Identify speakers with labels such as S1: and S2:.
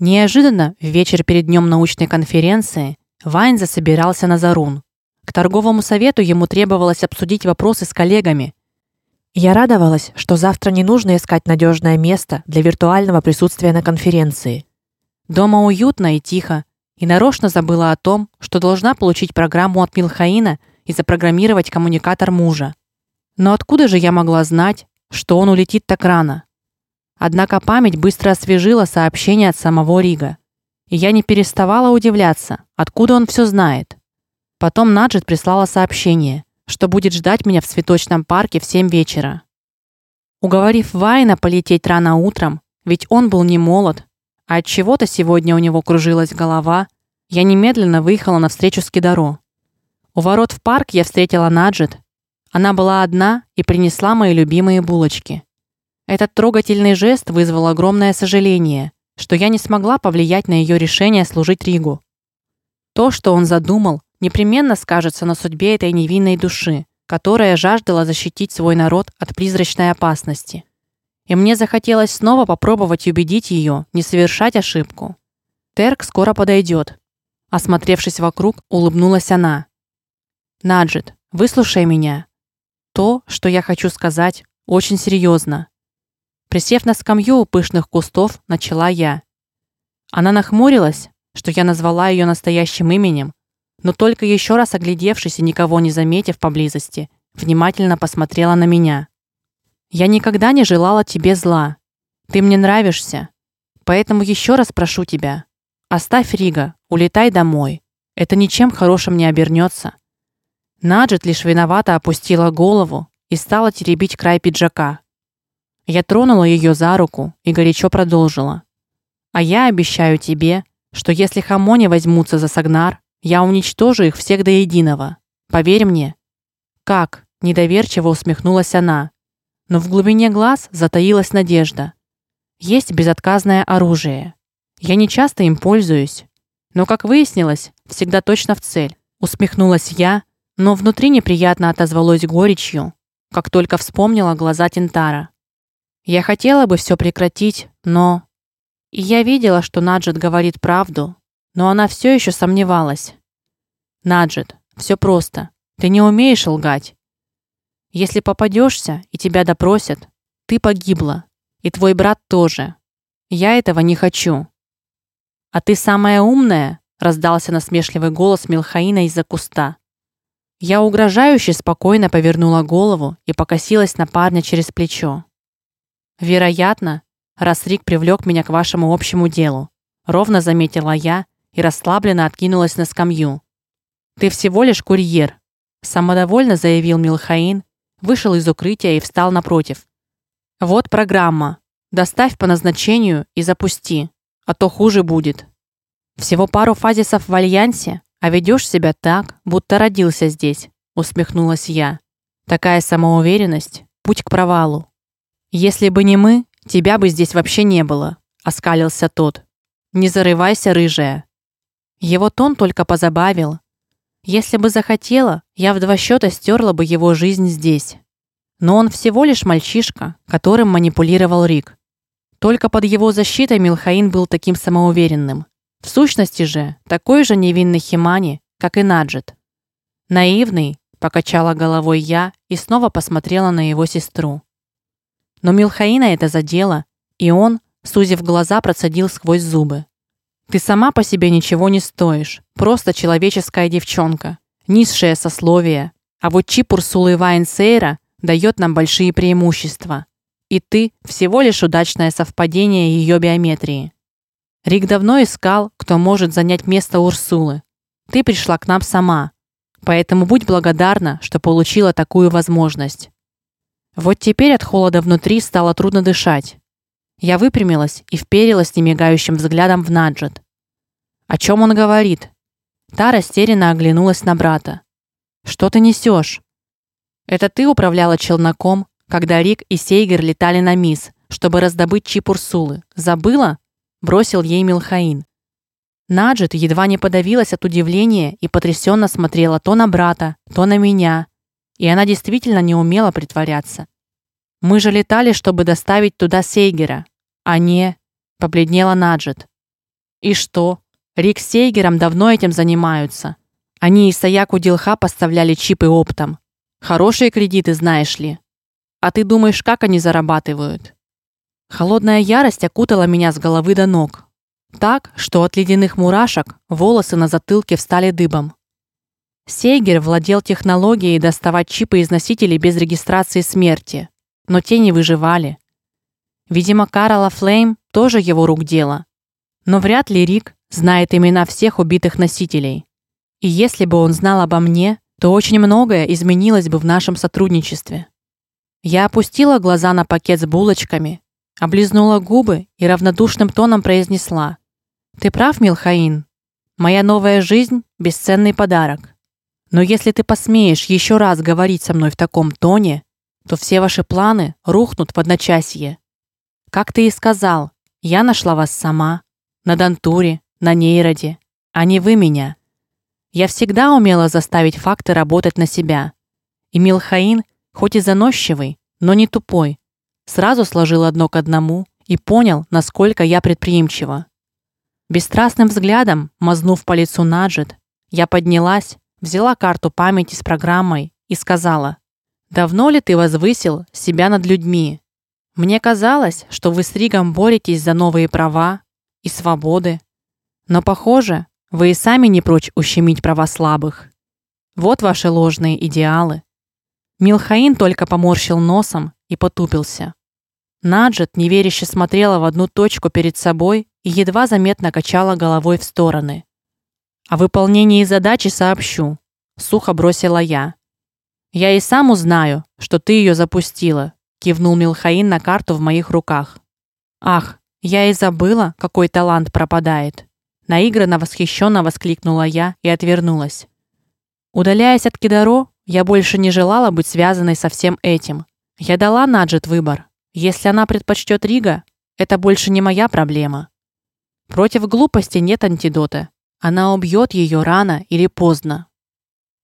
S1: Неожиданно, в вечер перед днем научной конференции, Вайн засобирался на Зарун. К торговому совету ему требовалось обсудить вопросы с коллегами. Я радовалась, что завтра не нужно искать надежное место для виртуального присутствия на конференции. Дома уютно и тихо, и нарочно забыла о том, что должна получить программу от Милхаина и запрограммировать коммуникатор мужа. Но откуда же я могла знать, что он улетит так рано? Однако память быстро освежила сообщение от самого Рига. И я не переставала удивляться, откуда он все знает. Потом Наджет прислала сообщение, что будет ждать меня в цветочном парке в 7 вечера. Уговорив Вайна полететь рано утром, ведь он был не молод, а от чего-то сегодня у него кружилась голова, я немедленно выехала на встречу с Кидаро. У ворот в парк я встретила Наджет. Она была одна и принесла мои любимые булочки. Этот трогательный жест вызвал огромное сожаление, что я не смогла повлиять на ее решение служить Ригу. То, что он задумал, непременно скажется на судьбе этой невинной души, которая жаждала защитить свой народ от призрачной опасности. И мне захотелось снова попробовать убедить ее не совершать ошибку. Терк скоро подойдет. Осмотревшись вокруг, улыбнулась она. Наджет, выслушай меня. То, что я хочу сказать, очень серьезно. Присев на скамью у пышных кустов, начала я. Она нахмурилась, что я назвала ее настоящим именем, но только еще раз оглядевшись и никого не заметив поблизости, внимательно посмотрела на меня. Я никогда не желала тебе зла. Ты мне нравишься. Поэтому еще раз прошу тебя, оставь Рига, улетай домой. Это ничем хорошим не обернется. Наджет лишь виновато опустила голову и стала теребить край пиджака. Я тронула ее за руку и горячо продолжила: "А я обещаю тебе, что если хамони возьмутся за Сагнар, я уничтожу их всех до единого. Поверь мне". Как? недоверчиво усмехнулась она. Но в глубине глаз затаилась надежда. Есть безотказное оружие. Я не часто им пользуюсь, но как выяснилось, всегда точно в цель. Усмехнулась я, но внутри неприятно отозвалось горечью, как только вспомнила глаза Тинтара. Я хотела бы все прекратить, но и я видела, что Наджет говорит правду, но она все еще сомневалась. Наджет, все просто. Ты не умеешь лгать. Если попадешься и тебя допросят, ты погибла, и твой брат тоже. Я этого не хочу. А ты самая умная, раздался насмешливый голос Милхаина из-за куста. Я угрожающе спокойно повернула голову и покосилась на парня через плечо. Вероятно, раз Рик привлек меня к вашему общему делу, ровно заметила я и расслабленно откинулась на скамью. Ты всего лишь курьер, самодовольно заявил Милхаин, вышел из укрытия и встал напротив. Вот программа. Доставь по назначению и запусти, а то хуже будет. Всего пару фазисов в альянсе, а ведешь себя так, будто родился здесь, усмехнулась я. Такая самоуверенность путь к провалу. Если бы не мы, тебя бы здесь вообще не было, оскалился тот. Не зарывайся, рыжая. Его тон только позабавил. Если бы захотела, я в два счета стерла бы его жизнь здесь. Но он всего лишь мальчишка, которым манипулировал Рик. Только под его защитой Милхаин был таким самоуверенным. В сущности же, такой же невинный Химани, как и Наджет. Наивный, покачала головой я и снова посмотрела на его сестру. Но Милхаина это задело, и он, сузив глаза, процедил сквозь зубы: "Ты сама по себе ничего не стоишь, просто человеческая девчонка, низшее сословие, а вот чип Урсулы Вайнсейра дает нам большие преимущества. И ты всего лишь удачное совпадение ее биометрии. Рик давно искал, кто может занять место Урсулы. Ты пришла к нам сама. Поэтому будь благодарна, что получила такую возможность. Вот теперь от холода внутри стало трудно дышать. Я выпрямилась и вперилась немигающим взглядом в Наджет. О чем он говорит? Та растерянно оглянулась на брата. Что ты несешь? Это ты управляла челноком, когда Рик и Сейгер летали на мисс, чтобы раздобыть чип Урсулы. Забыла? бросил ей Милхаин. Наджет едва не подавилась от удивления и потрясенно смотрела то на брата, то на меня, и она действительно не умела притворяться. Мы же летали, чтобы доставить туда Сейгера, а не, побледнела Наджет. И что? Рик с Сейгером давно этим занимаются. Они и Саяку Дилха поставляли чипы оптом. Хорошие кредиты, знаешь ли. А ты думаешь, как они зарабатывают? Холодная ярость окутала меня с головы до ног, так, что от ледяных мурашек волосы на затылке встали дыбом. Сейгер владел технологией доставать чипы из носителей без регистрации смерти, но те не выживали. Видимо, Карла Флейм тоже его рук дело. Но вряд ли Рик знает имена всех убитых носителей. И если бы он знал обо мне, то очень многое изменилось бы в нашем сотрудничестве. Я опустила глаза на пакет с булочками, облизнула губы и равнодушным тоном произнесла: "Ты прав, Милхаин. Моя новая жизнь бесценный подарок. Но если ты посмеешь еще раз говорить со мной в таком тоне, то все ваши планы рухнут в одночасье. Как ты и сказал, я нашла вас сама на Дантуре, на Нейроде, а не вы меня. Я всегда умела заставить факты работать на себя. И Милхаин, хоть и заносчивый, но не тупой, сразу сложил одно к одному и понял, насколько я предприимчива. Бесстрастным взглядом, мазнув по лицу Наджет, я поднялась, взяла карту памяти с программой и сказала: "Давно ли ты возвысил себя над людьми? Мне казалось, что вы с Ригом боретесь за новые права и свободы, но похоже, вы и сами не прочь ущемить права слабых. Вот ваши ложные идеалы". Милхаин только поморщил носом и потупился. Наджет неверяще смотрела в одну точку перед собой и едва заметно качала головой в стороны. О выполнении задачи сообщу, сухо бросила я. Я и сам узнаю, что ты ее запустила, кивнул Милхаин на карту в моих руках. Ах, я и забыла, какой талант пропадает. Наигранно восхищенно воскликнула я и отвернулась. Удаляясь от Кидаро, я больше не желала быть связанной со всем этим. Я дала Наджет выбор. Если она предпочтет Рига, это больше не моя проблема. Против глупости нет антидота. Она убьет ее рано или поздно.